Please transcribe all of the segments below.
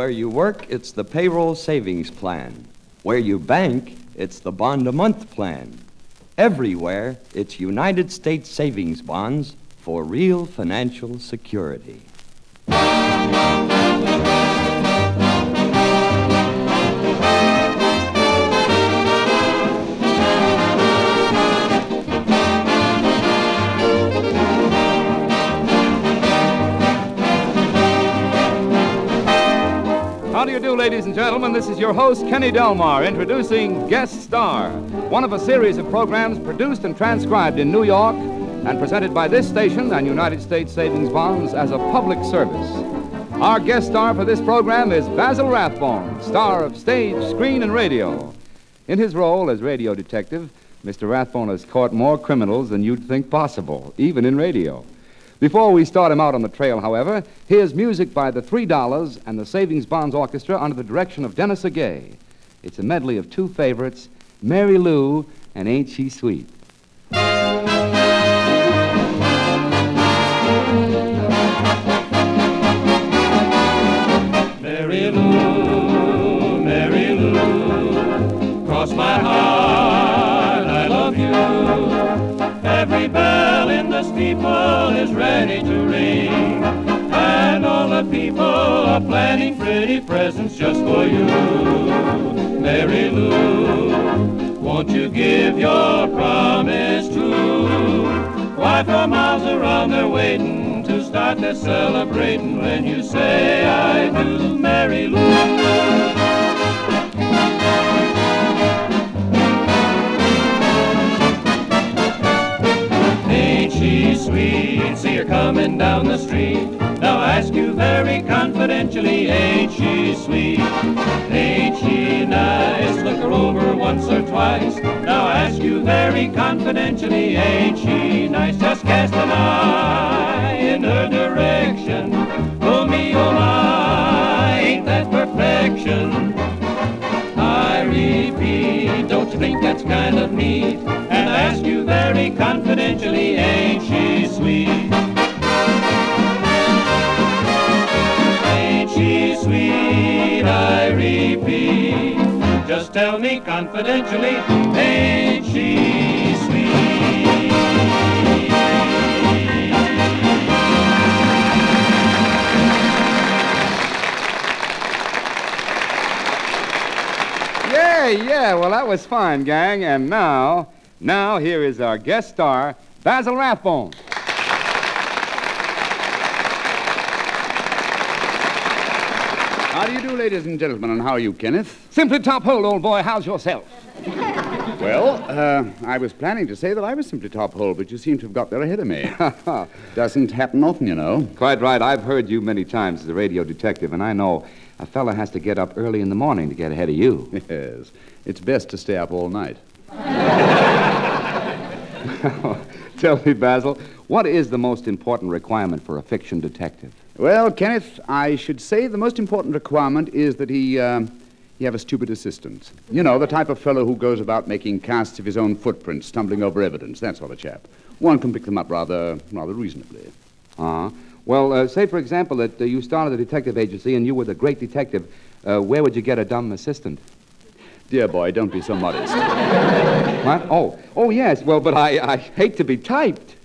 Where you work, it's the payroll savings plan. Where you bank, it's the bond a month plan. Everywhere, it's United States savings bonds for real financial security. Ladies and gentlemen? This is your host, Kenny Delmar, introducing Guest Star, one of a series of programs produced and transcribed in New York and presented by this station and United States Savings Bonds as a public service. Our guest star for this program is Basil Rathbone, star of stage, screen, and radio. In his role as radio detective, Mr. Rathbone has caught more criminals than you'd think possible, even in radio. Before we start him out on the trail, however, here's music by the Three Dollars and the Savings Bonds Orchestra under the direction of Dennis Agay. It's a medley of two favorites, Mary Lou and Ain't She Sweet. Steeple is ready to ring, and all the people are planning pretty presents just for you. Mary Lou, won't you give your promise true? Why, for miles around they're waiting to start their celebrating when you say I do, Mary Lou. Sweet? See her coming down the street. Now I ask you very confidentially, ain't she sweet? Ain't she nice? Look her over once or twice. Now I ask you very confidentially, ain't she nice? Just cast an eye in her direction. Oh me, oh my, ain't that perfection? I repeat, don't you think that's kind of neat? And I ask you very confidentially, ain't me confidentially, ain't she? Yeah, yeah, well, that was fine, gang. And now, now here is our guest star, Basil Rathbone. Do you do, ladies and gentlemen, and how are you, Kenneth? Simply top hole, old boy. How's yourself? Well, uh, I was planning to say that I was simply top hole, but you seem to have got there ahead of me. Doesn't happen often, you know. Quite right. I've heard you many times as a radio detective, and I know a fella has to get up early in the morning to get ahead of you. Yes, it's best to stay up all night. Tell me, Basil, what is the most important requirement for a fiction detective? Well, Kenneth, I should say the most important requirement is that he, uh, he have a stupid assistant. You know, the type of fellow who goes about making casts of his own footprints, stumbling over evidence, that sort of chap. One can pick them up rather, rather reasonably. Uh-huh. Well, uh, say, for example, that uh, you started a detective agency and you were the great detective. Uh, where would you get a dumb assistant? Dear boy, don't be so modest. What? Oh, oh, yes. Well, but I, I hate to be typed.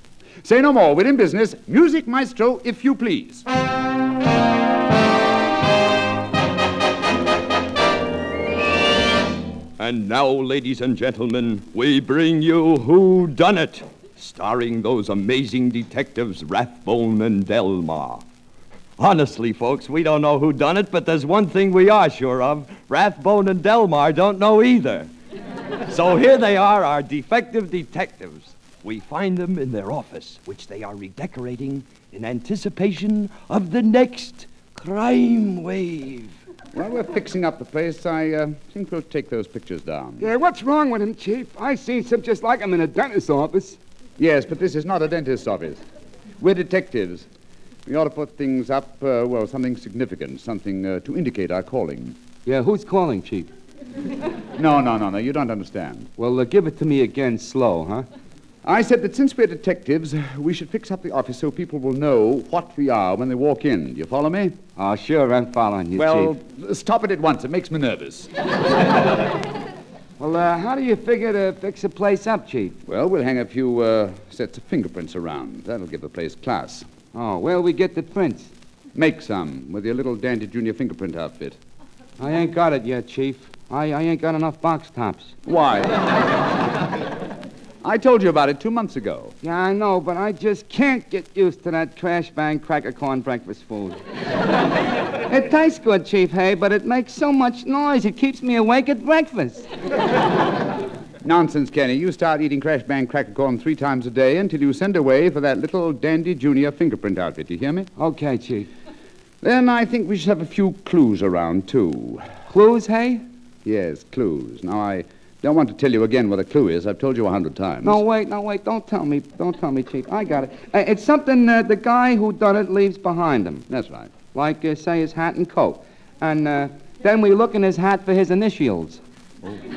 Say no more. We're in business. Music, maestro, if you please. And now, ladies and gentlemen, we bring you Who Done It, starring those amazing detectives Rathbone and Delmar. Honestly, folks, we don't know who done it, but there's one thing we are sure of. Rathbone and Delmar don't know either. so here they are, our defective detectives. We find them in their office, which they are redecorating in anticipation of the next crime wave. While we're fixing up the place, I uh, think we'll take those pictures down. Yeah, what's wrong with him, Chief? I seen some just like him in a dentist's office. Yes, but this is not a dentist's office. We're detectives. We ought to put things up, uh, well, something significant, something uh, to indicate our calling. Yeah, who's calling, Chief? No, no, no, no, you don't understand. Well, uh, give it to me again slow, huh? I said that since we're detectives, we should fix up the office so people will know what we are when they walk in. Do you follow me? Oh, sure, I'm following you, well, Chief. stop it at once. It makes me nervous. Well, uh, how do you figure to fix the place up, Chief? well, we'll hang a few uh, sets of fingerprints around. That'll give the place class. Oh, where'll we get the prints? Make some with your little Dandy Junior fingerprint outfit. I ain't got it yet, Chief. I, I ain't got enough box tops. Why? I told you about it two months ago. Yeah, I know, but I just can't get used to that trash bang cracker corn breakfast food. it tastes good, Chief Hay, but it makes so much noise it keeps me awake at breakfast. Nonsense, Kenny. You start eating crash bang cracker corn three times a day until you send away for that little Dandy Junior fingerprint outfit. You hear me? Okay, Chief. Then I think we should have a few clues around, too. Clues, Hay? Yes, clues. Now, I don't want to tell you again what a clue is. I've told you a hundred times. No, wait, no, wait. Don't tell me. Don't tell me, Chief. I got it. Uh, it's something uh, the guy who done it leaves behind him. That's right. Like, uh, say, his hat and coat. And uh, then we look in his hat for his initials. and,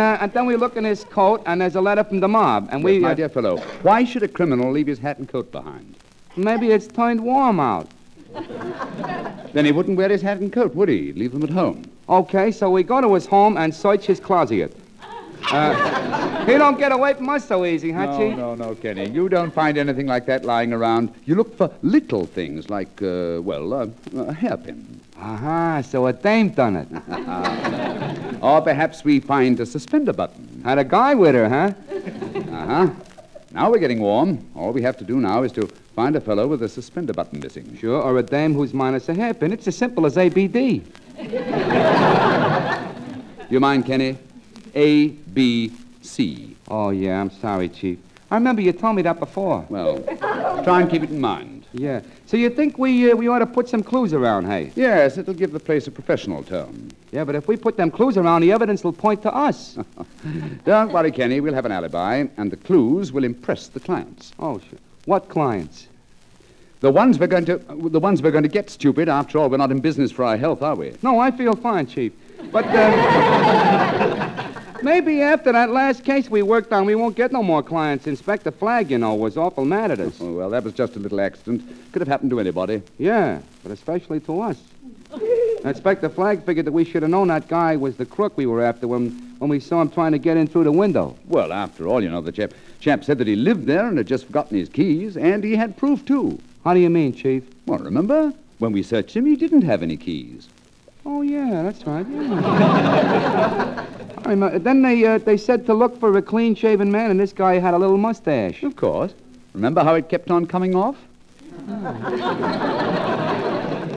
uh, and then we look in his coat, and there's a letter from the mob. And we. My uh, dear fellow, why should a criminal leave his hat and coat behind? maybe it's turned warm out. Then he wouldn't wear his hat and coat, would he? He'd leave them at home. Okay, so we go to his home and search his closet. Uh, he don't get away from us so easy, huh, no, no, no, Kenny. You don't find anything like that lying around. You look for little things like, uh, well, uh, a hairpin. Aha, so a dame done it. Or perhaps we find a suspender button. Had a guy with her, huh? Uh-huh. Now we're getting warm. All we have to do now is to find a fellow with a suspender button missing. Sure, or a dame who's minus a hairpin. It's as simple as ABD. You mind, Kenny? A, B, C. Oh, yeah, I'm sorry, Chief. I remember you told me that before. Well, try and keep it in mind. Yeah. So you think we uh, we ought to put some clues around, hey? Yes, it'll give the place a professional tone. Yeah, but if we put them clues around, the evidence will point to us. Don't worry, Kenny. We'll have an alibi, and the clues will impress the clients. oh, sure. What clients? The ones we're going to, the ones we're going to get stupid. After all, we're not in business for our health, are we? No, I feel fine, Chief. But uh, maybe after that last case we worked on, we won't get no more clients. Inspector Flagg, you know, was awful mad at us. Oh, well, that was just a little accident. Could have happened to anybody. Yeah, but especially to us. Inspector Flagg figured that we should have known that guy was the crook we were after when, when we saw him trying to get in through the window. Well, after all, you know, the chap, chap said that he lived there and had just forgotten his keys, and he had proof, too. How do you mean, Chief? Well, remember? When we searched him, he didn't have any keys. Oh, yeah, that's right. Yeah. I remember. Then they, uh, they said to look for a clean-shaven man, and this guy had a little mustache. Of course. Remember how it kept on coming off?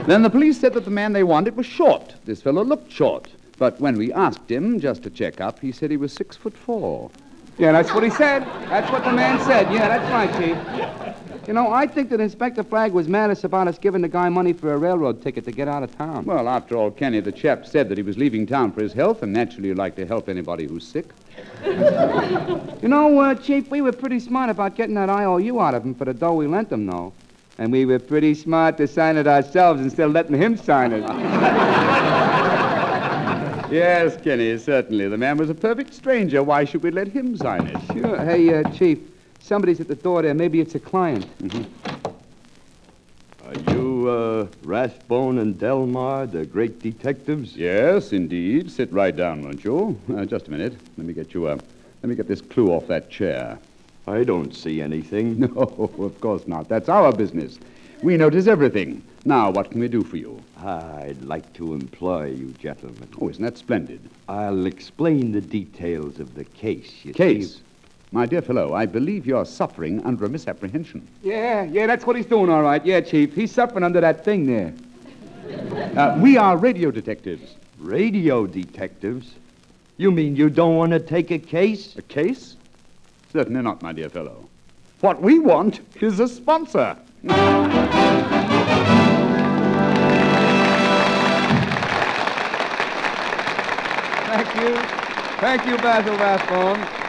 then the police said that the man they wanted was short. This fellow looked short. But when we asked him just to check up, he said he was six foot four. Yeah, that's what he said. That's what the man said. Yeah, that's right, Chief. You know, I think that Inspector Flagg was maddest about us giving the guy money for a railroad ticket to get out of town. Well, after all, Kenny, the chap said that he was leaving town for his health, and naturally you'd like to help anybody who's sick. You know, uh, Chief, we were pretty smart about getting that IOU out of him for the dough we lent him, though. And we were pretty smart to sign it ourselves instead of letting him sign it. Yes, Kenny, certainly. The man was a perfect stranger. Why should we let him sign it? Sure. Hey, uh, Chief, somebody's at the door there. Maybe it's a client. Are you, uh, Rathbone and Delmar, the great detectives? Yes, indeed. Sit right down, won't you? Uh, just a minute. Let me get you uh, let me get this clue off that chair. I don't see anything. No, of course not. That's our business. We notice everything. Now, what can we do for you? I'd like to employ you, gentlemen. Oh, isn't that splendid? I'll explain the details of the case. You Case. see. My dear fellow, I believe you're suffering under a misapprehension. Yeah, yeah, that's what he's doing, all right. Yeah, Chief. He's suffering under that thing there. Uh, we are radio detectives. Radio detectives? You mean you don't want to take a case? A case? Certainly not, my dear fellow. What we want is a sponsor. Thank you. Thank you, Basil Rathbone,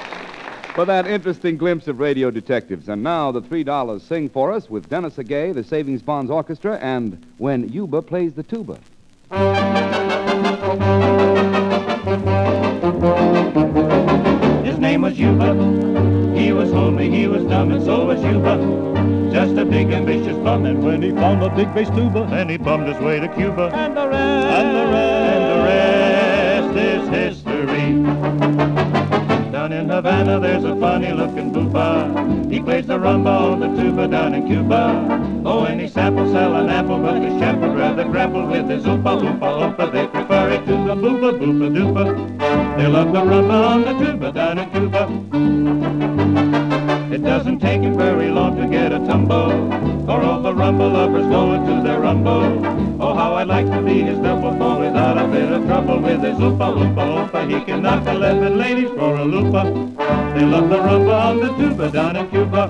for that interesting glimpse of radio detectives. And now the $3 sing for us with Dennis Agay, the Savings Bonds Orchestra, and When Yuba Plays the Tuba. His name was Yuba He was homely, he was dumb, and so was Yuba. Just a big ambitious bum, and when he found a big bass tuba, then he bummed his way to Cuba. And the rest, and the rest, and the rest is history. Havana, there's a funny-looking buba. He plays the rumba on the tuba down in Cuba. Oh, and he samples sell an apple, but the chap would rather grapple with his oopa oopa oopa. They prefer it to the booba booba doopa. They love the rumba on the tuba down in Cuba. It doesn't take him all the rumba lovers go into their rumbo. Oh, how I'd like to be his double for without a bit of trouble with his oopa oopa oopa. He can knock eleven ladies for a lupa. They love the rumba on the tuba down in Cuba.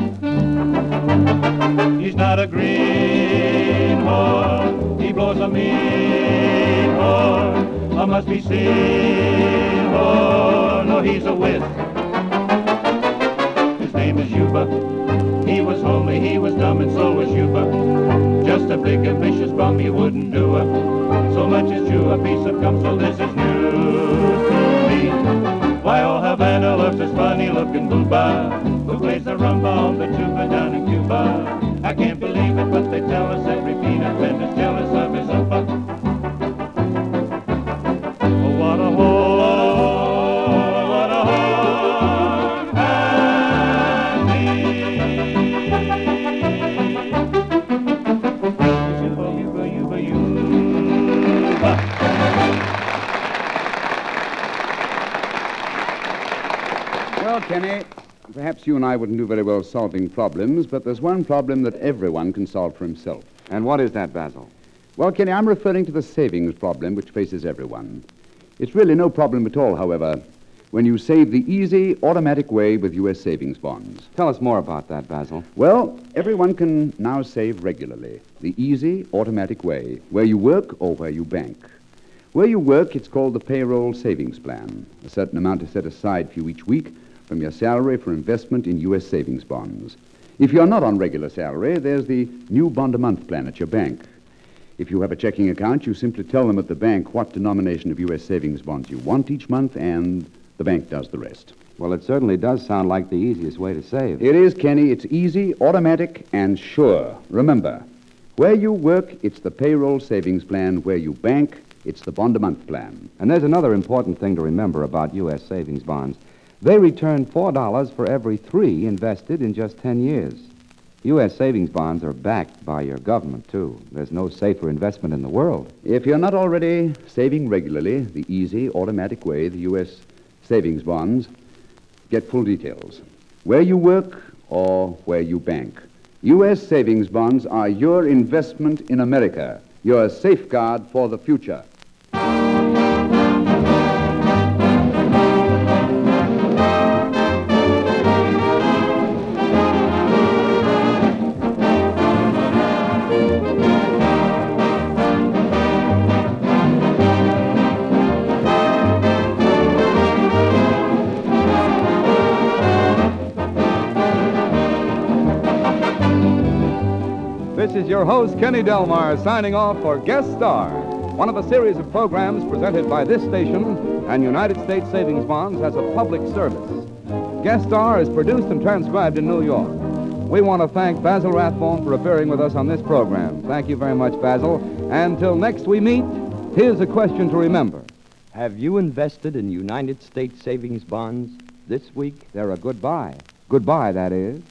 He's not a greenhorn, he blows a mean horn. I must be seen horn, oh, he's a whiz A big ambitious bum, he wouldn't do it. So much as chew a piece of gum, so this is news to me. Why, all Havana loves this funny-looking booba who perhaps you and I wouldn't do very well solving problems, but there's one problem that everyone can solve for himself. And what is that, Basil? Well, Kenny, I'm referring to the savings problem which faces everyone. It's really no problem at all, however, when you save the easy, automatic way with U.S. savings bonds. Tell us more about that, Basil. Well, everyone can now save regularly. The easy, automatic way, where you work or where you bank. Where you work, it's called the payroll savings plan. A certain amount is set aside for you each week from your salary for investment in U.S. savings bonds. If you're not on regular salary, there's the new bond a month plan at your bank. If you have a checking account, you simply tell them at the bank what denomination of U.S. savings bonds you want each month, and the bank does the rest. Well, it certainly does sound like the easiest way to save. It is, Kenny. It's easy, automatic, and sure. Remember, where you work, it's the payroll savings plan. Where you bank, it's the bond a month plan. And there's another important thing to remember about U.S. savings bonds. They return $4 for every three invested in just 10 years. U.S. savings bonds are backed by your government, too. There's no safer investment in the world. If you're not already saving regularly, the easy, automatic way, the U.S. savings bonds, get full details. Where you work or where you bank. U.S. savings bonds are your investment in America, your safeguard for the future. Your host, Kenny Delmar, signing off for Guest Star, one of a series of programs presented by this station and United States Savings Bonds as a public service. Guest Star is produced and transcribed in New York. We want to thank Basil Rathbone for appearing with us on this program. Thank you very much, Basil. Until next we meet, here's a question to remember. Have you invested in United States savings bonds? This week, they're a goodbye. Goodbye, that is.